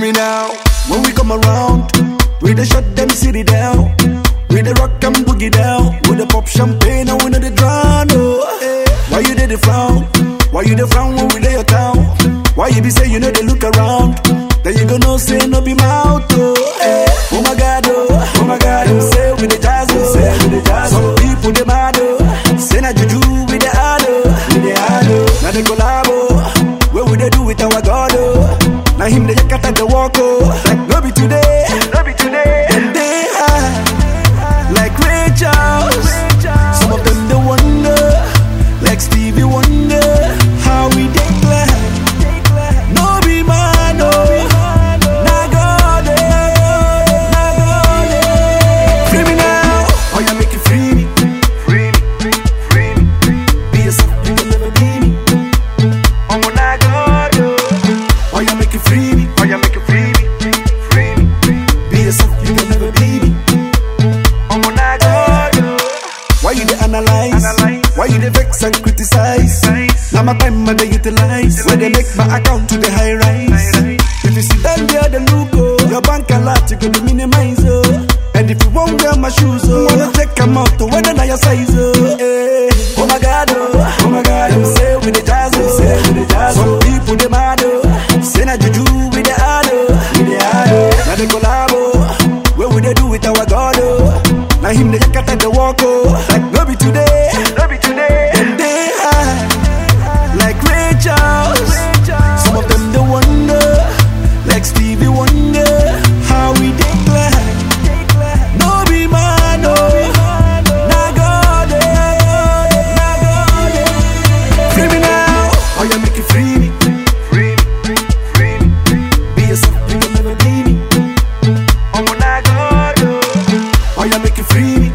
now. When we come around, we the shut them city down. We the rock and boogie down. We the pop champagne and we know the drown. Oh. eh. Why you did the frown? Why you the frown when we lay your town? Why you be say you know they look around? Then you gonna say no be mouth. Oh, eh. oh my god, oh, oh my god. Them say we the jazz, oh. Say we the jazz, Some people they mad, oh. Say na juju you dey analyze? Why you dey vex and criticize? Now my time I dey utilize. When they make my account to the high rise. If you see them there, the look oh, your bank a lot you gonna minimize oh. And if you won't wear my shoes oh, wanna take 'em out to whether na your size oh. Eh. Oh my God oh, oh my God. Them say we the jazz oh, say we the jazz Some people they mad oh, say na juju with the hard oh, with the hard oh. Now they collab oh, what would they do with our God oh? Now him the Oh yeah, make it free me,